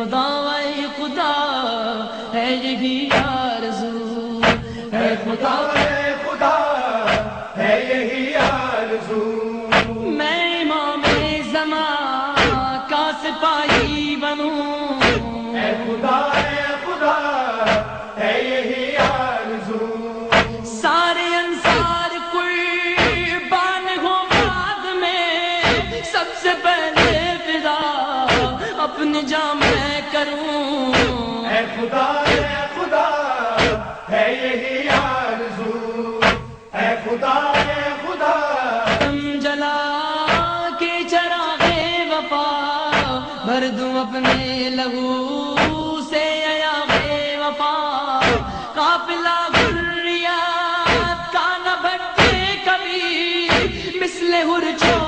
خدا اے خدا ہے یہی آرزو اے خدا اے would have you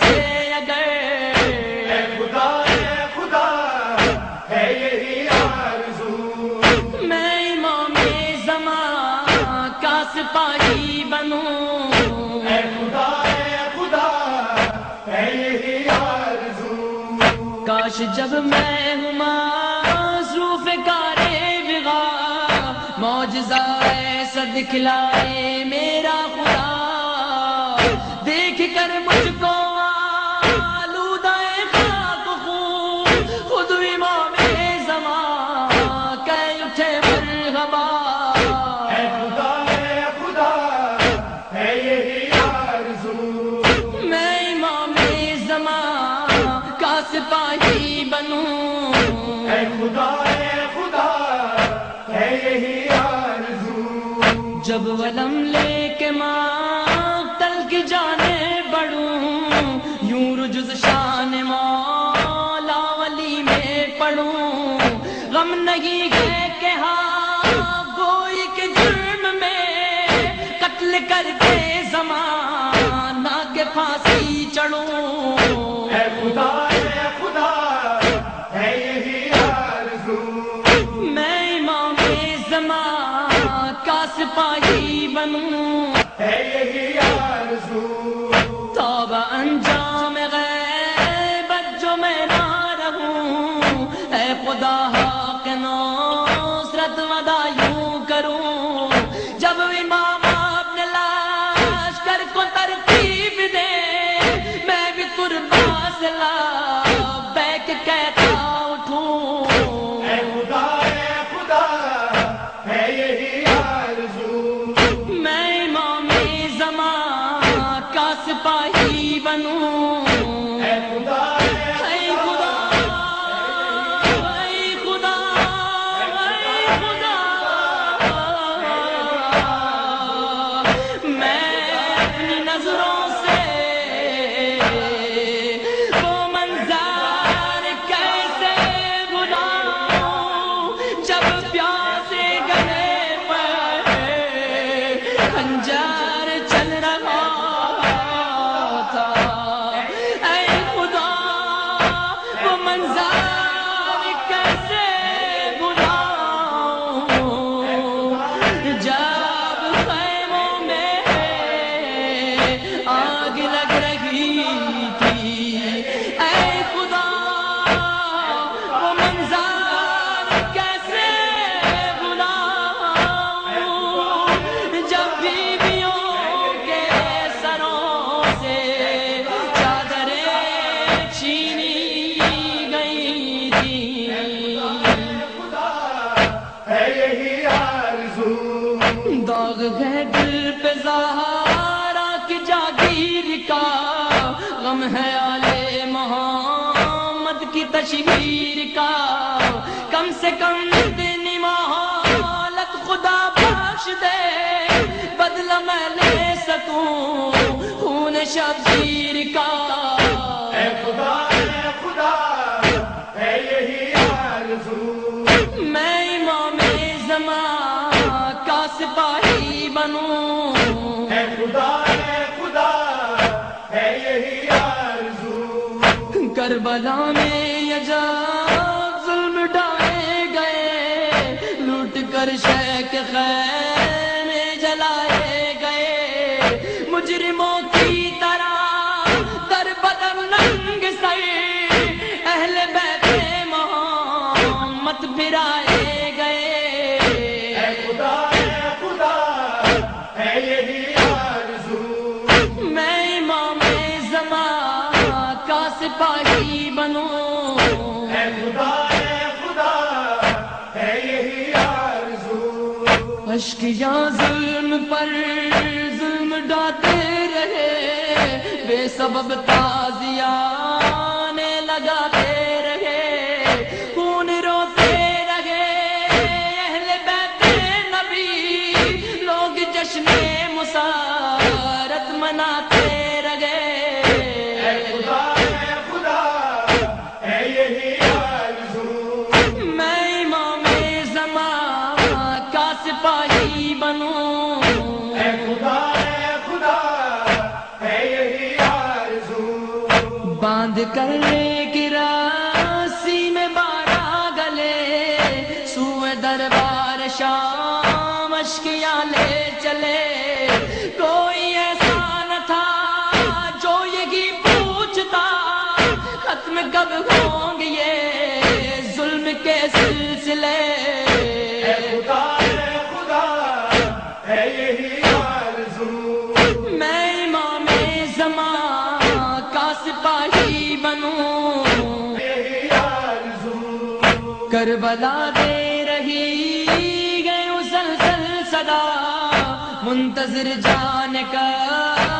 سے اگر اے خدا اے خدا ہے یہی آرزو۔ میں امام زمان کا سپاہی بنوں۔ اے خدا اے خدا ہے یہی آرزو۔ کاش جب میں ہوں معروف کارے بغا معجزہ ایسا دکھلائے میرا خدا۔ دیکھ کر مجھ کو میں امام زمان کا سپاہی بنوں۔ اے خدا اے خدا ہے یہی آرزو۔ جب ولم لے کے ماں تل کی جانے بڑھوں یوں رجز شان مولا ولی میں پڑھوں۔ غم نہیں ہے کہ ہاں گوئی کے جرم میں قتل کر کے زمانہ کے پھانسی چڑھوں۔ اے خدا اے خدا ہے یہی آرزو میں امام زمان کا سپاہی بنوں۔ ہے یہی آرزو توبہ انجام غیبت جو میں نہ رہوں۔ اے خدا حق نصرت ودا نام ہے آلے محمد کی تشہیر کا۔ کم سے کم دن مہالت خدا بخش دے۔ بدلہ میں لے سکوں خون شبیر کا۔ کربلا میں یجا ظلم ڈالے گئے۔ لوٹ کر شیخ خیر میں جلائے گئے۔ مجرموں کی طرح در بدر ننگ سر اہل بیت محمد پھرائے گئے۔ اے خدا اے خدا ہے اشک یا ظلم پر ظلم ڈاتے رہے، بے سبب تازیانے لگاتے رہے۔ خون روتے رہے، اہل بیت نبی، لوگ جشن مسارت مناتے باندھ کر لے گراسی میں بارہ گلے۔ سوئے دربار شام اشکیاں لے چلے۔ کوئی ایسا نہ تھا جو یہی پوچھتا۔ ختم کب ہوں گے یہ ظلم کے سلسلے؟ اے خدا اے خدا ہے یہی آرزو۔ میں امام زمان کا سپاہی کربلا دے رہی گئے مسلسل صدا منتظر جان کا